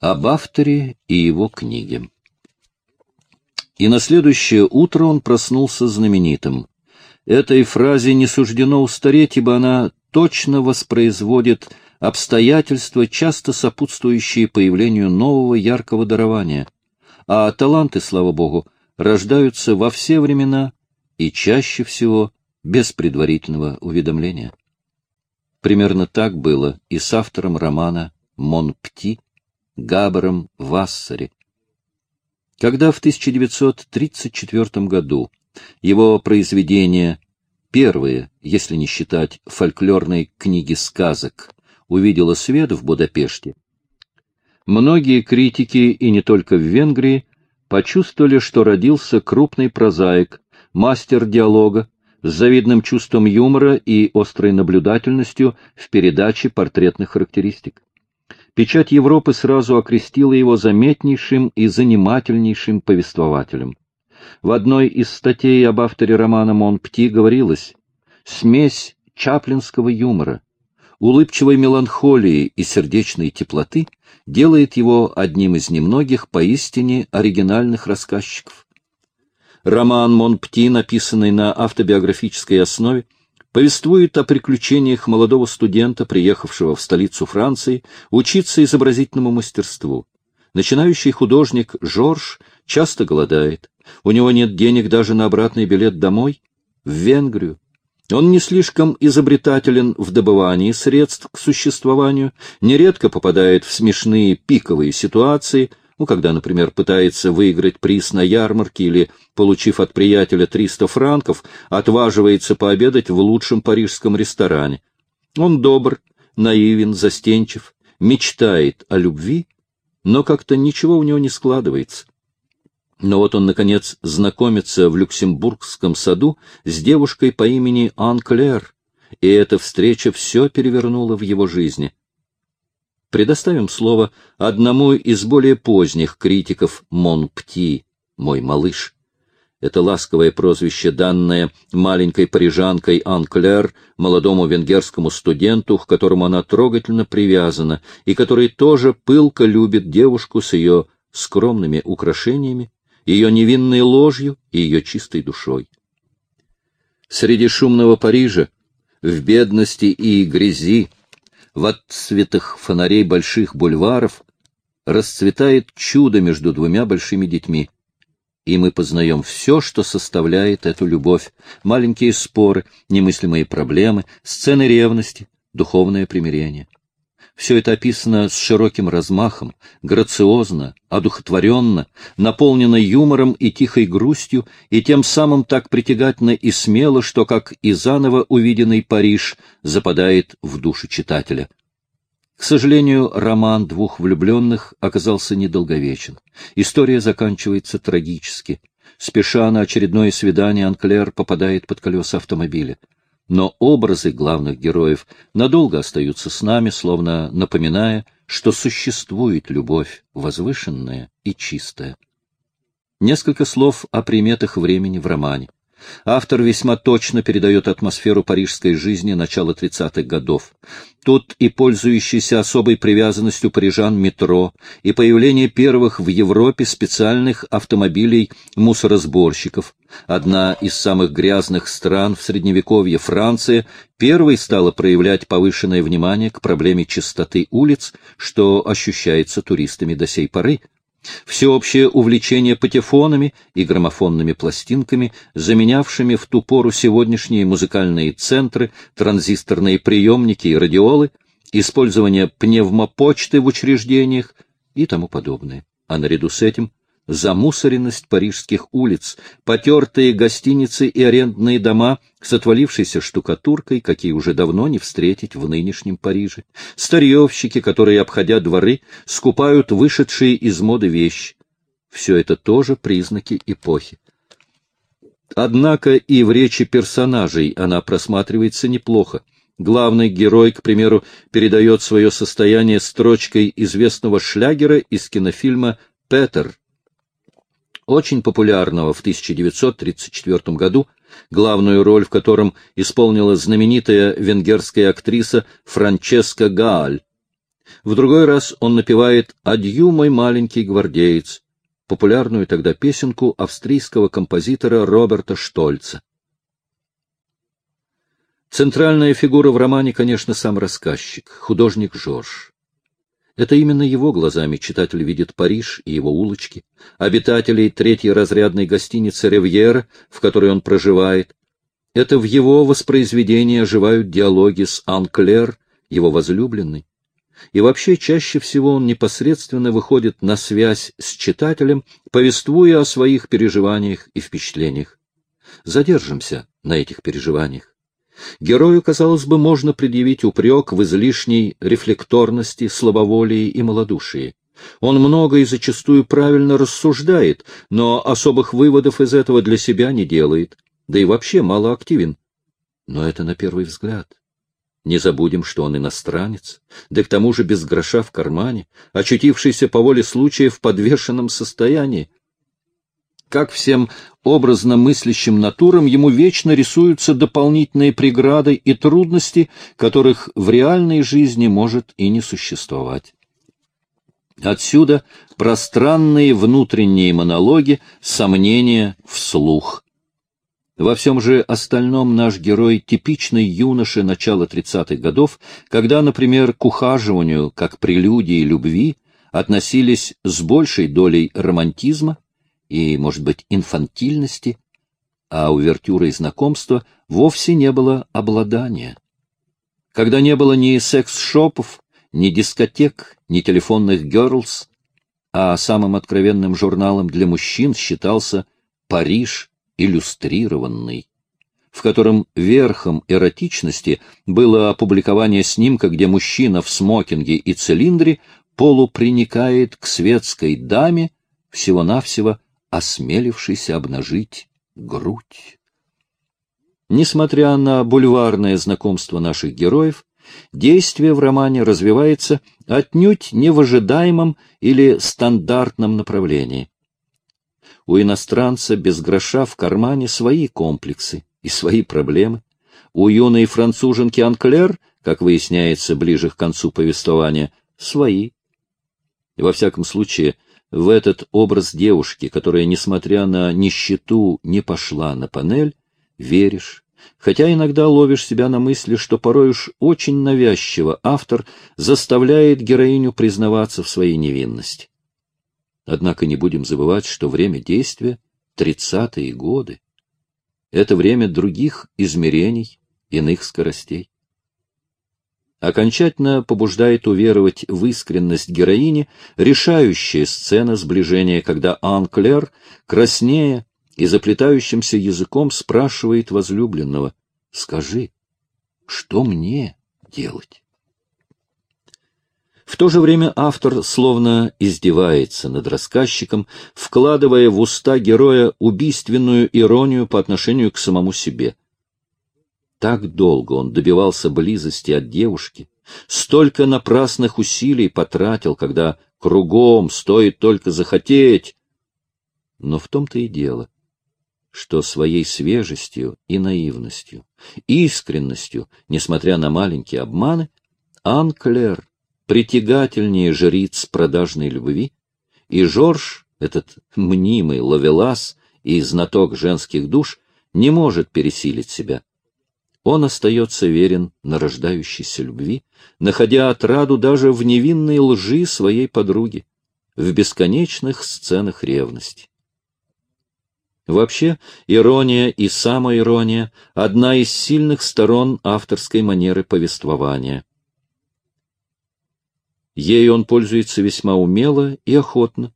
об авторе и его книге. И на следующее утро он проснулся знаменитым. Этой фразе не суждено устареть, ибо она точно воспроизводит обстоятельства, часто сопутствующие появлению нового яркого дарования. А таланты, слава богу, рождаются во все времена и чаще всего без предварительного уведомления. Примерно так было и с автором романа «Монпти» Габером Вассари. Когда в 1934 году его произведение, первые, если не считать фольклорной книги сказок, увидело свет в Будапеште, многие критики, и не только в Венгрии, почувствовали, что родился крупный прозаик, мастер диалога, с завидным чувством юмора и острой наблюдательностью в передаче портретных характеристик. Печать Европы сразу окрестила его заметнейшим и занимательнейшим повествователем. В одной из статей об авторе романа «Монпти» говорилось «Смесь чаплинского юмора, улыбчивой меланхолии и сердечной теплоты делает его одним из немногих поистине оригинальных рассказчиков. Роман «Монпти», написанный на автобиографической основе, повествует о приключениях молодого студента, приехавшего в столицу Франции, учиться изобразительному мастерству. Начинающий художник Жорж часто голодает. У него нет денег даже на обратный билет домой, в Венгрию. Он не слишком изобретателен в добывании средств к существованию, нередко попадает в смешные пиковые ситуации, ну, когда, например, пытается выиграть приз на ярмарке или, получив от приятеля 300 франков, отваживается пообедать в лучшем парижском ресторане. Он добр, наивен, застенчив, мечтает о любви, но как-то ничего у него не складывается. Но вот он, наконец, знакомится в Люксембургском саду с девушкой по имени Ан Клэр, и эта встреча все перевернула в его жизни — Предоставим слово одному из более поздних критиков Монпти, мой малыш. Это ласковое прозвище, данное маленькой парижанкой Анклер, молодому венгерскому студенту, к которому она трогательно привязана, и который тоже пылко любит девушку с ее скромными украшениями, ее невинной ложью и ее чистой душой. Среди шумного Парижа, в бедности и грязи, в отцветах фонарей больших бульваров расцветает чудо между двумя большими детьми. И мы познаем все, что составляет эту любовь, маленькие споры, немыслимые проблемы, сцены ревности, духовное примирение. Все это описано с широким размахом, грациозно, одухотворенно, наполнено юмором и тихой грустью, и тем самым так притягательно и смело, что, как и заново увиденный Париж, западает в душу читателя. К сожалению, роман двух влюбленных оказался недолговечен. История заканчивается трагически. Спеша на очередное свидание, Анклер попадает под колеса автомобиля но образы главных героев надолго остаются с нами, словно напоминая, что существует любовь возвышенная и чистая. Несколько слов о приметах времени в романе. Автор весьма точно передает атмосферу парижской жизни начала 30-х годов. Тут и пользующийся особой привязанностью парижан метро, и появление первых в Европе специальных автомобилей-мусоросборщиков. Одна из самых грязных стран в Средневековье, Франция, первой стала проявлять повышенное внимание к проблеме чистоты улиц, что ощущается туристами до сей поры, Всеобщее увлечение патефонами и граммофонными пластинками, заменявшими в ту пору сегодняшние музыкальные центры, транзисторные приемники и радиолы, использование пневмопочты в учреждениях и тому подобное. А наряду с этим замусоренность парижских улиц, потертые гостиницы и арендные дома с отвалившейся штукатуркой, какие уже давно не встретить в нынешнем Париже, старьевщики, которые, обходя дворы, скупают вышедшие из моды вещи. Все это тоже признаки эпохи. Однако и в речи персонажей она просматривается неплохо. Главный герой, к примеру, передает свое состояние строчкой известного шлягера из кинофильма «Петер», очень популярного в 1934 году, главную роль в котором исполнила знаменитая венгерская актриса Франческа Гааль. В другой раз он напевает «Адью, мой маленький гвардеец», популярную тогда песенку австрийского композитора Роберта Штольца. Центральная фигура в романе, конечно, сам рассказчик, художник Жорж. Это именно его глазами читатель видит Париж и его улочки, обитателей третьей разрядной гостиницы «Ривьера», в которой он проживает. Это в его воспроизведении оживают диалоги с Анклер, его возлюбленной. И вообще чаще всего он непосредственно выходит на связь с читателем, повествуя о своих переживаниях и впечатлениях. Задержимся на этих переживаниях. Герою, казалось бы, можно предъявить упрек в излишней рефлекторности, слабоволии и малодушии. Он много и зачастую правильно рассуждает, но особых выводов из этого для себя не делает, да и вообще мало активен. Но это на первый взгляд. Не забудем, что он иностранец, да к тому же без гроша в кармане, очутившийся по воле случая в подвешенном состоянии, как всем образно мыслящим натурам, ему вечно рисуются дополнительные преграды и трудности, которых в реальной жизни может и не существовать. Отсюда пространные внутренние монологи, сомнения вслух. Во всем же остальном наш герой типичный юноша начала 30-х годов, когда, например, к ухаживанию, как прелюдии любви, относились с большей долей романтизма, и, может быть, инфантильности, а увертюрой знакомства вовсе не было обладания. Когда не было ни секс-шопов, ни дискотек, ни телефонных герлс, а самым откровенным журналом для мужчин считался «Париж иллюстрированный», в котором верхом эротичности было опубликование снимка, где мужчина в смокинге и цилиндре полуприникает к светской даме всего-навсего осмелившийся обнажить грудь. Несмотря на бульварное знакомство наших героев, действие в романе развивается отнюдь не в ожидаемом или стандартном направлении. У иностранца без гроша в кармане свои комплексы и свои проблемы. У юной француженки Анклер, как выясняется ближе к концу повествования, свои. Во всяком случае, в этот образ девушки, которая, несмотря на нищету, не пошла на панель, веришь, хотя иногда ловишь себя на мысли, что порой уж очень навязчиво автор заставляет героиню признаваться в своей невинности. Однако не будем забывать, что время действия — тридцатые годы. Это время других измерений, иных скоростей окончательно побуждает уверовать в искренность героини решающая сцена сближения, когда Анклер, краснея и заплетающимся языком, спрашивает возлюбленного, «Скажи, что мне делать?» В то же время автор словно издевается над рассказчиком, вкладывая в уста героя убийственную иронию по отношению к самому себе. Так долго он добивался близости от девушки, столько напрасных усилий потратил, когда кругом стоит только захотеть. Но в том-то и дело, что своей свежестью и наивностью, искренностью, несмотря на маленькие обманы, Анклер притягательнее жриц продажной любви, и Жорж, этот мнимый ловелас и знаток женских душ, не может пересилить себя он остается верен нарождающейся любви, находя отраду даже в невинной лжи своей подруги, в бесконечных сценах ревности. Вообще, ирония и самоирония — одна из сильных сторон авторской манеры повествования. Ей он пользуется весьма умело и охотно.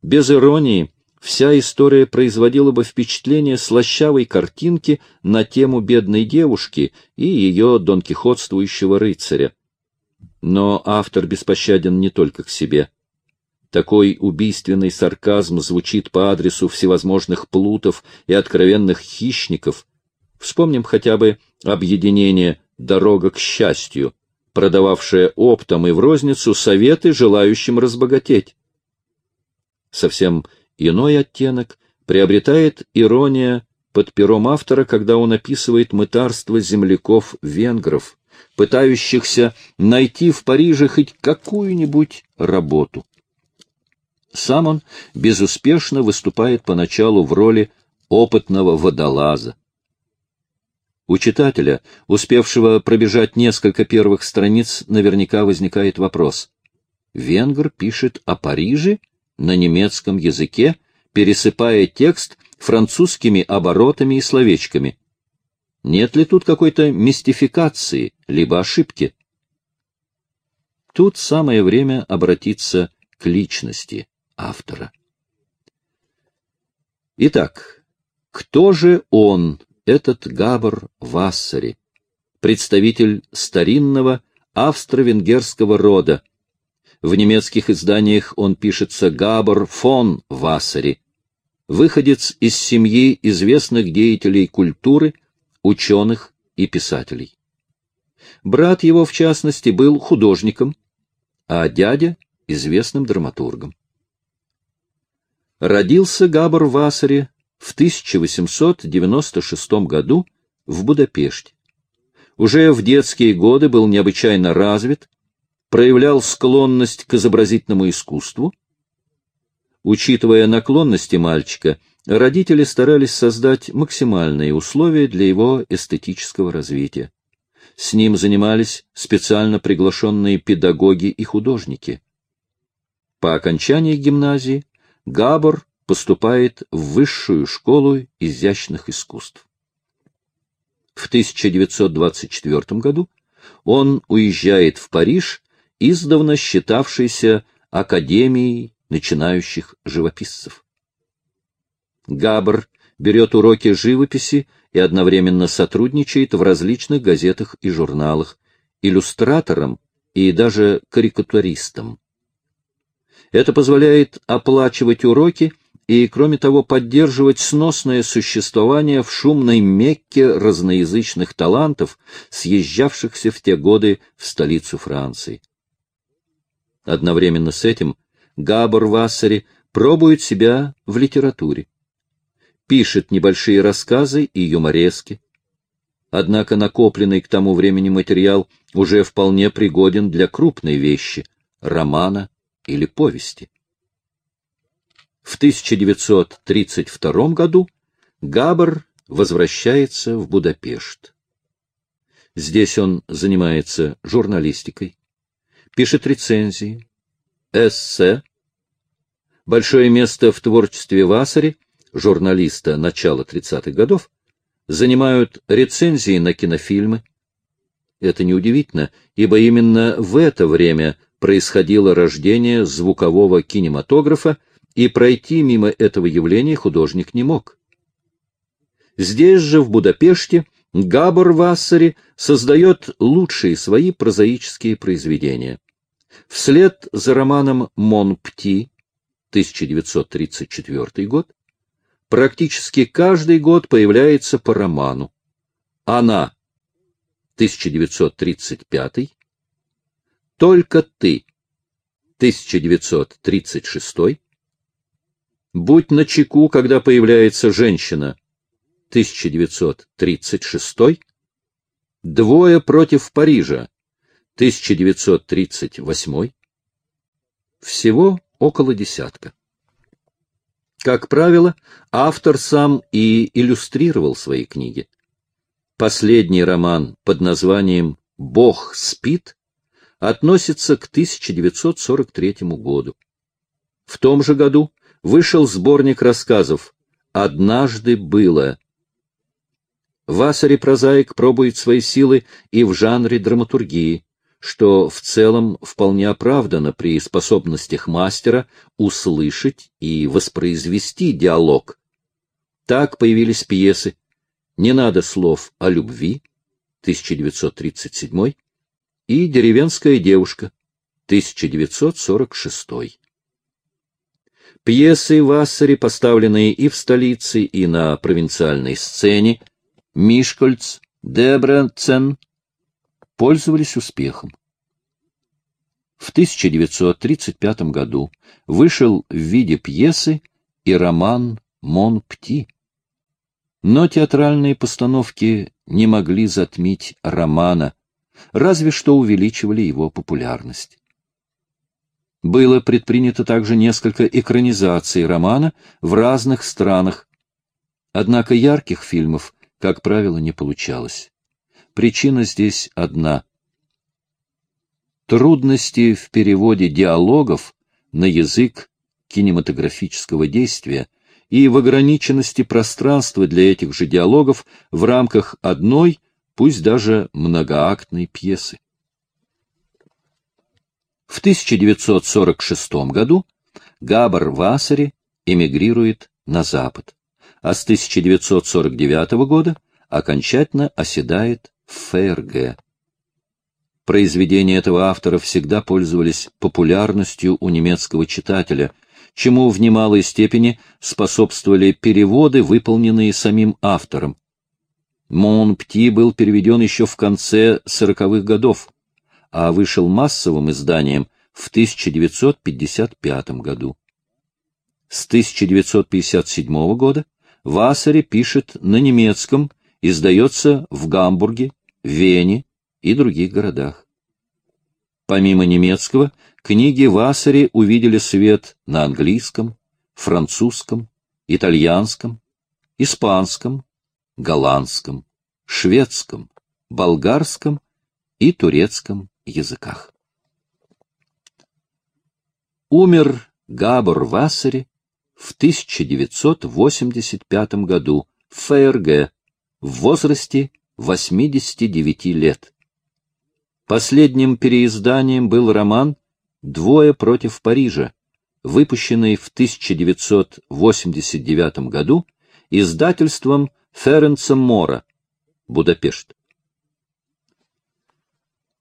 Без иронии вся история производила бы впечатление слащавой картинки на тему бедной девушки и ее донкихотствующего рыцаря. Но автор беспощаден не только к себе. Такой убийственный сарказм звучит по адресу всевозможных плутов и откровенных хищников. Вспомним хотя бы объединение «Дорога к счастью», продававшее оптом и в розницу советы желающим разбогатеть. Совсем Иной оттенок приобретает ирония под пером автора, когда он описывает мытарство земляков-венгров, пытающихся найти в Париже хоть какую-нибудь работу. Сам он безуспешно выступает поначалу в роли опытного водолаза. У читателя, успевшего пробежать несколько первых страниц, наверняка возникает вопрос. Венгр пишет о Париже на немецком языке, пересыпая текст французскими оборотами и словечками. Нет ли тут какой-то мистификации, либо ошибки? Тут самое время обратиться к личности автора. Итак, кто же он, этот Габр Вассари, представитель старинного австро-венгерского рода? В немецких изданиях он пишется Габр фон Вассари, выходец из семьи известных деятелей культуры – ученых и писателей. Брат его, в частности, был художником, а дядя — известным драматургом. Родился Габор Вассари в 1896 году в Будапеште. Уже в детские годы был необычайно развит, проявлял склонность к изобразительному искусству. Учитывая наклонности мальчика, Родители старались создать максимальные условия для его эстетического развития. С ним занимались специально приглашенные педагоги и художники. По окончании гимназии Габор поступает в высшую школу изящных искусств. В 1924 году он уезжает в Париж, издавна считавшийся Академией начинающих живописцев. Габр берет уроки живописи и одновременно сотрудничает в различных газетах и журналах, иллюстратором и даже карикатуристом. Это позволяет оплачивать уроки и, кроме того, поддерживать сносное существование в шумной Мекке разноязычных талантов, съезжавшихся в те годы в столицу Франции. Одновременно с этим Габор Вассери пробует себя в литературе пишет небольшие рассказы и юморески. Однако накопленный к тому времени материал уже вполне пригоден для крупной вещи — романа или повести. В 1932 году Габр возвращается в Будапешт. Здесь он занимается журналистикой, пишет рецензии, эссе. Большое место в творчестве Вассари журналиста начала 30-х годов, занимают рецензии на кинофильмы. Это неудивительно, ибо именно в это время происходило рождение звукового кинематографа, и пройти мимо этого явления художник не мог. Здесь же, в Будапеште, Габор Вассари создает лучшие свои прозаические произведения. Вслед за романом «Мон Пти» 1934 год практически каждый год появляется по роману. Она 1935, Только ты 1936, Будь начеку, когда появляется женщина 1936, Двое против Парижа 1938, всего около десятка. Как правило, автор сам и иллюстрировал свои книги. Последний роман под названием «Бог спит» относится к 1943 году. В том же году вышел сборник рассказов «Однажды было». Васари-прозаик пробует свои силы и в жанре драматургии, что в целом вполне оправдано при способностях мастера услышать и воспроизвести диалог. Так появились пьесы «Не надо слов о любви» 1937 и «Деревенская девушка» 1946. Пьесы Вассари, поставленные и в столице, и на провинциальной сцене, Мишкольц, Дебрецен, пользовались успехом. В 1935 году вышел в виде пьесы и роман «Мон Пти». Но театральные постановки не могли затмить романа, разве что увеличивали его популярность. Было предпринято также несколько экранизаций романа в разных странах, однако ярких фильмов, как правило, не получалось. Причина здесь одна. Трудности в переводе диалогов на язык кинематографического действия и в ограниченности пространства для этих же диалогов в рамках одной, пусть даже многоактной пьесы. В 1946 году Габар Вассари эмигрирует на Запад, а с 1949 года окончательно оседает ФРГ. Произведения этого автора всегда пользовались популярностью у немецкого читателя, чему в немалой степени способствовали переводы, выполненные самим автором. «Мон Пти» был переведен еще в конце сороковых годов, а вышел массовым изданием в 1955 году. С 1957 года Вассари пишет на немецком, издается в Гамбурге, Вене и других городах. Помимо немецкого, книги Вассари увидели свет на английском, французском, итальянском, испанском, голландском, шведском, болгарском и турецком языках. Умер Габор Вассери в 1985 году в ФРГ в возрасте 89 лет. Последним переизданием был роман «Двое против Парижа», выпущенный в 1989 году издательством Ференца Мора, Будапешт.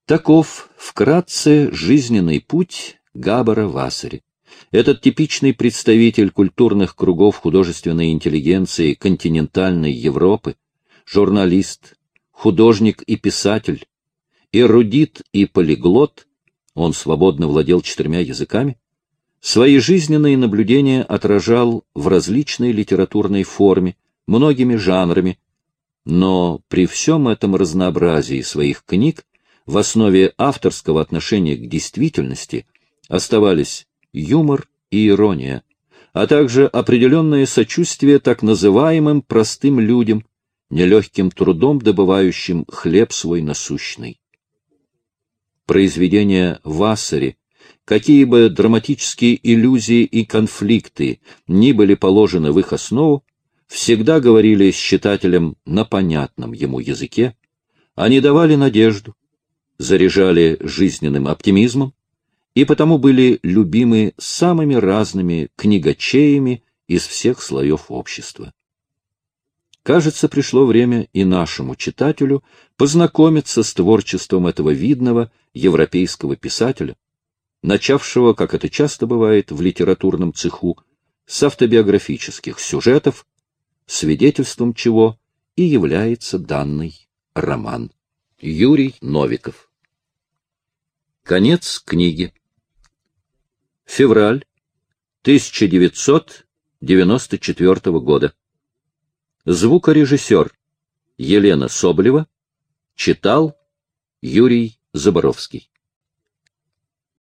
Таков вкратце жизненный путь Габара Вассари. Этот типичный представитель культурных кругов художественной интеллигенции континентальной Европы, журналист, художник и писатель, эрудит и полиглот, он свободно владел четырьмя языками, свои жизненные наблюдения отражал в различной литературной форме, многими жанрами, но при всем этом разнообразии своих книг в основе авторского отношения к действительности оставались юмор и ирония, а также определенное сочувствие так называемым простым людям, нелегким трудом добывающим хлеб свой насущный. Произведения Вассари, какие бы драматические иллюзии и конфликты ни были положены в их основу, всегда говорили с читателем на понятном ему языке, они давали надежду, заряжали жизненным оптимизмом и потому были любимы самыми разными книгачеями из всех слоев общества. Кажется, пришло время и нашему читателю познакомиться с творчеством этого видного европейского писателя, начавшего, как это часто бывает в литературном цеху, с автобиографических сюжетов, свидетельством чего и является данный роман. Юрий Новиков Конец книги. Февраль 1994 года. Звукорежиссер Елена Соболева читал Юрий Заборовский.